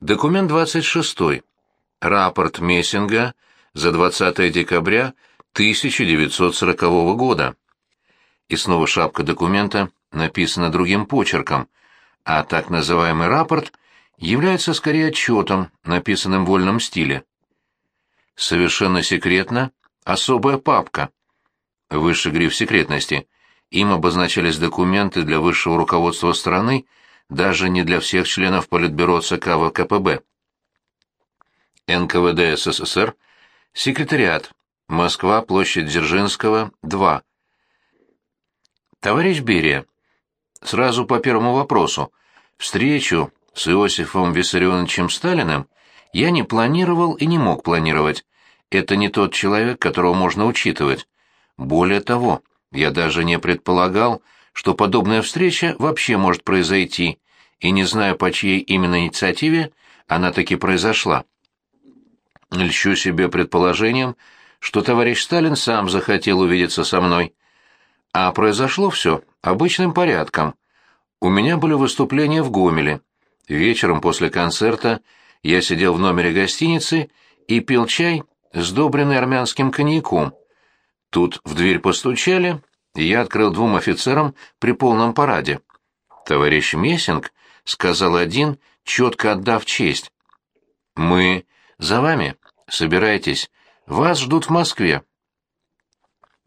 Документ 26. Рапорт Мессинга за 20 декабря 1940 года. И снова шапка документа написана другим почерком, а так называемый рапорт является скорее отчетом, написанным в вольном стиле. Совершенно секретно особая папка. Высший гриф секретности. Им обозначались документы для высшего руководства страны, даже не для всех членов Политбюро ЦК ВКПБ. НКВД СССР, секретариат, Москва, площадь Дзержинского, 2. Товарищ Берия, сразу по первому вопросу. Встречу с Иосифом Виссарионовичем Сталиным я не планировал и не мог планировать. Это не тот человек, которого можно учитывать. Более того, я даже не предполагал, что подобная встреча вообще может произойти, и не знаю, по чьей именно инициативе она таки произошла. Льщу себе предположением, что товарищ Сталин сам захотел увидеться со мной. А произошло все обычным порядком. У меня были выступления в Гомеле. Вечером после концерта я сидел в номере гостиницы и пил чай, сдобренный армянским коньяком. Тут в дверь постучали, я открыл двум офицерам при полном параде. «Товарищ Мессинг», — сказал один, четко отдав честь. «Мы за вами. Собирайтесь. Вас ждут в Москве».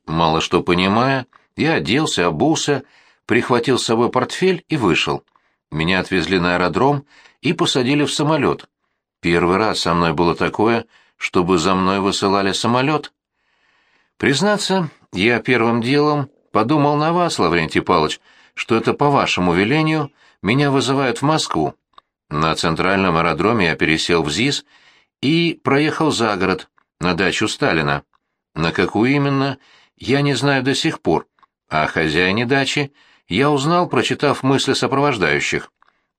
Мало что понимая, я оделся, обулся, прихватил с собой портфель и вышел. Меня отвезли на аэродром и посадили в самолет. Первый раз со мной было такое, чтобы за мной высылали самолет. Признаться, я первым делом подумал на вас, Лаврентий Павлович, что это по вашему велению меня вызывают в Москву. На центральном аэродроме я пересел в ЗИС и проехал за город, на дачу Сталина. На какую именно, я не знаю до сих пор, а о хозяине дачи я узнал, прочитав мысли сопровождающих.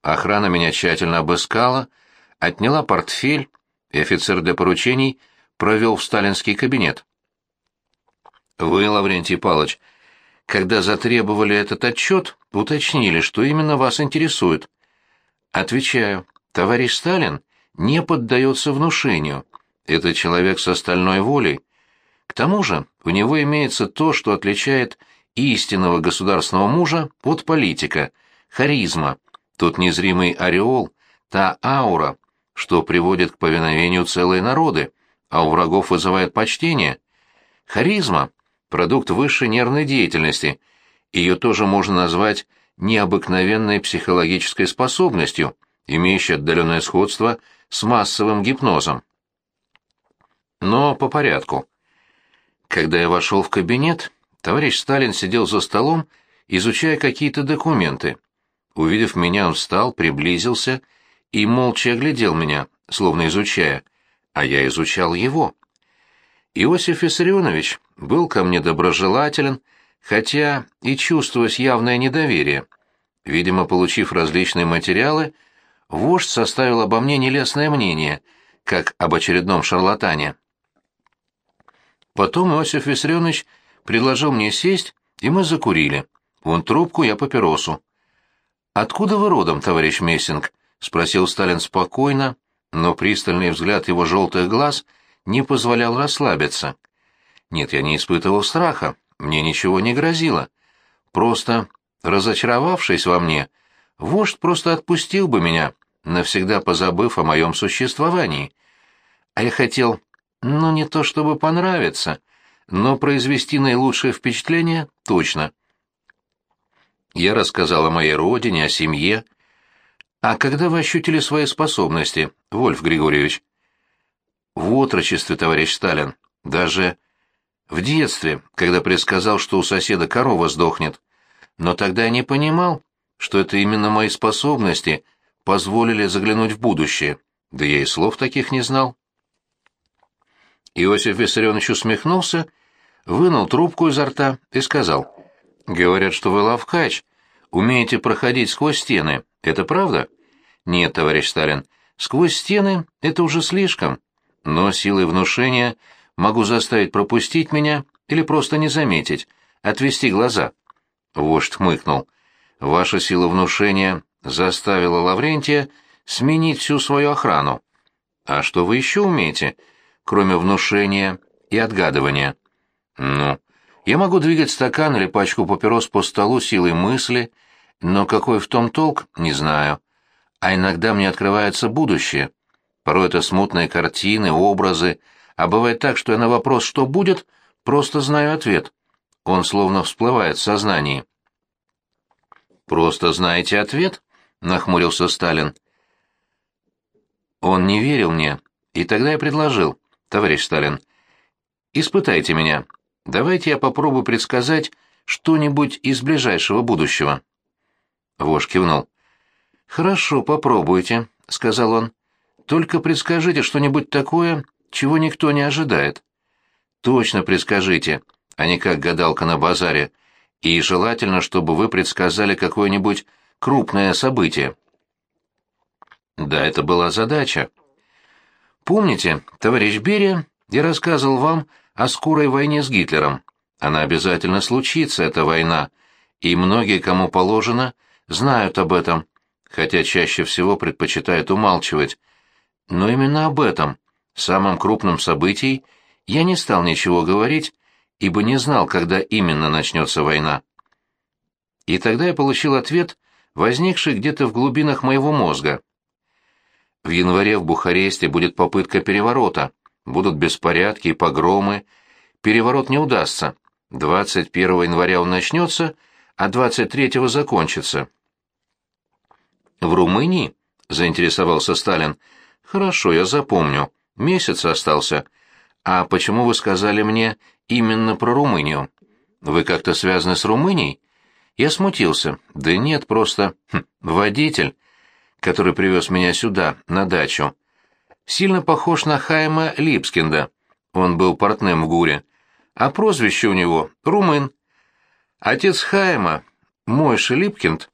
Охрана меня тщательно обыскала, отняла портфель, и офицер для поручений провел в сталинский кабинет. Вы, Лаврентий Павлович, когда затребовали этот отчет, уточнили, что именно вас интересует. Отвечаю, товарищ Сталин не поддается внушению. Это человек с остальной волей. К тому же у него имеется то, что отличает истинного государственного мужа от политика – харизма, тот незримый ореол, та аура, что приводит к повиновению целые народы, а у врагов вызывает почтение. Харизма – продукт высшей нервной деятельности, ее тоже можно назвать необыкновенной психологической способностью, имеющей отдаленное сходство с массовым гипнозом. Но по порядку. Когда я вошел в кабинет, товарищ Сталин сидел за столом, изучая какие-то документы. Увидев меня, он встал, приблизился и молча оглядел меня, словно изучая, а я изучал его. Иосиф Виссарионович был ко мне доброжелателен, хотя и чувствовалось явное недоверие. Видимо, получив различные материалы, вождь составил обо мне нелестное мнение, как об очередном шарлатане. Потом Иосиф Виссарионович предложил мне сесть, и мы закурили. Вон трубку, я папиросу. «Откуда вы родом, товарищ Мессинг?» — спросил Сталин спокойно, но пристальный взгляд его желтых глаз не позволял расслабиться. Нет, я не испытывал страха, мне ничего не грозило. Просто, разочаровавшись во мне, вождь просто отпустил бы меня, навсегда позабыв о моем существовании. А я хотел, ну, не то чтобы понравиться, но произвести наилучшее впечатление точно. Я рассказал о моей родине, о семье. А когда вы ощутили свои способности, Вольф Григорьевич? В отрочестве, товарищ Сталин, даже в детстве, когда предсказал, что у соседа корова сдохнет. Но тогда я не понимал, что это именно мои способности позволили заглянуть в будущее, да я и слов таких не знал. Иосиф Виссарионович усмехнулся, вынул трубку изо рта и сказал, «Говорят, что вы лавкач, умеете проходить сквозь стены. Это правда?» «Нет, товарищ Сталин, сквозь стены — это уже слишком. Но силой внушения могу заставить пропустить меня или просто не заметить, отвести глаза». Вождь хмыкнул. «Ваша сила внушения заставила Лаврентия сменить всю свою охрану. А что вы еще умеете, кроме внушения и отгадывания? Ну, я могу двигать стакан или пачку папирос по столу силой мысли, но какой в том толк, не знаю. А иногда мне открывается будущее. Порой это смутные картины, образы, а бывает так, что я на вопрос «что будет?» просто знаю ответ. Он словно всплывает в сознании. «Просто знаете ответ?» — нахмурился Сталин. Он не верил мне, и тогда я предложил, товарищ Сталин, испытайте меня. Давайте я попробую предсказать что-нибудь из ближайшего будущего. Вож кивнул. «Хорошо, попробуйте», — сказал он. «Только предскажите что-нибудь такое, чего никто не ожидает. Точно предскажите, а не как гадалка на базаре. И желательно, чтобы вы предсказали какое-нибудь крупное событие». Да, это была задача. Помните, товарищ Берия, я рассказывал вам о скорой войне с Гитлером. Она обязательно случится, эта война, и многие, кому положено, знают об этом, хотя чаще всего предпочитают умалчивать. Но именно об этом, самом крупном событии, я не стал ничего говорить, ибо не знал, когда именно начнется война. И тогда я получил ответ, возникший где-то в глубинах моего мозга. В январе в Бухаресте будет попытка переворота. Будут беспорядки и погромы. Переворот не удастся. 21 января он начнется, а 23-го закончится. «В Румынии?» — заинтересовался Сталин. «Хорошо, я запомню. Месяц остался. А почему вы сказали мне именно про Румынию? Вы как-то связаны с Румынией?» Я смутился. «Да нет, просто... Хм, водитель который привез меня сюда, на дачу, сильно похож на Хайма Липскинда. Он был портным в Гуре. А прозвище у него — Румын. Отец Хайма, Мойша Липкинд,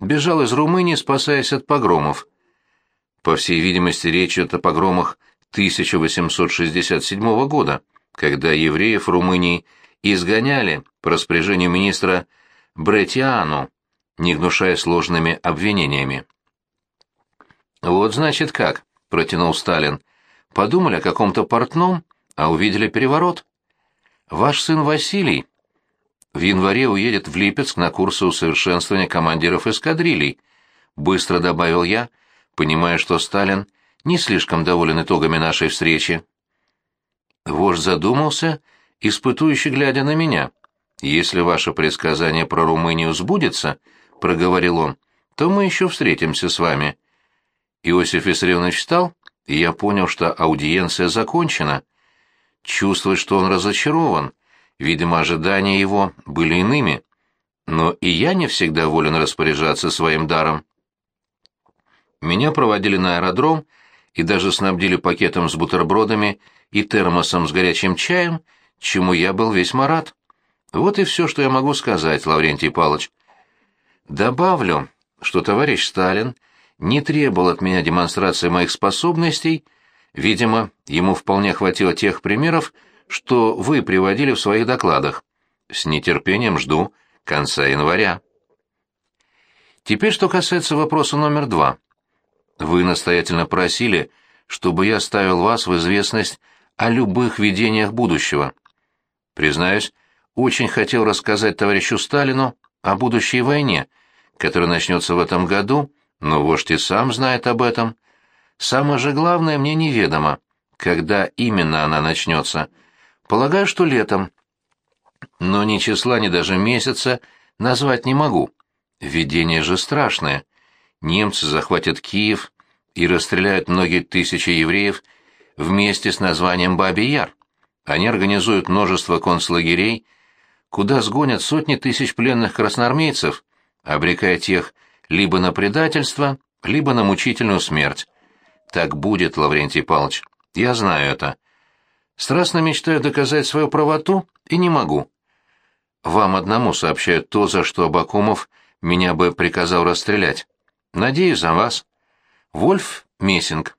бежал из Румынии, спасаясь от погромов. По всей видимости, речь идет о погромах 1867 года, когда евреев Румынии изгоняли по распоряжению министра Бретиану, не гнушая сложными обвинениями. «Вот значит как», — протянул Сталин. «Подумали о каком-то портном, а увидели переворот. Ваш сын Василий в январе уедет в Липецк на курсы усовершенствования командиров эскадрилей», — быстро добавил я, понимая, что Сталин не слишком доволен итогами нашей встречи. Вождь задумался, испытующе глядя на меня. «Если ваше предсказание про Румынию сбудется», — проговорил он, — «то мы еще встретимся с вами». Иосиф Виссарионович встал, и я понял, что аудиенция закончена. Чувствую, что он разочарован. Видимо, ожидания его были иными. Но и я не всегда волен распоряжаться своим даром. Меня проводили на аэродром и даже снабдили пакетом с бутербродами и термосом с горячим чаем, чему я был весьма рад. Вот и все, что я могу сказать, Лаврентий Павлович. Добавлю, что товарищ Сталин — не требовал от меня демонстрации моих способностей, видимо, ему вполне хватило тех примеров, что вы приводили в своих докладах. С нетерпением жду конца января. Теперь, что касается вопроса номер два. Вы настоятельно просили, чтобы я ставил вас в известность о любых видениях будущего. Признаюсь, очень хотел рассказать товарищу Сталину о будущей войне, которая начнется в этом году, но вождь и сам знает об этом. Самое же главное мне неведомо, когда именно она начнется. Полагаю, что летом. Но ни числа, ни даже месяца назвать не могу. Видение же страшное. Немцы захватят Киев и расстреляют многие тысячи евреев вместе с названием Бабий Яр. Они организуют множество концлагерей, куда сгонят сотни тысяч пленных красноармейцев, обрекая тех либо на предательство, либо на мучительную смерть. Так будет, Лаврентий Павлович. Я знаю это. Страстно мечтаю доказать свою правоту и не могу. Вам одному сообщают то, за что Абакумов меня бы приказал расстрелять. Надеюсь за вас. Вольф Мессинг.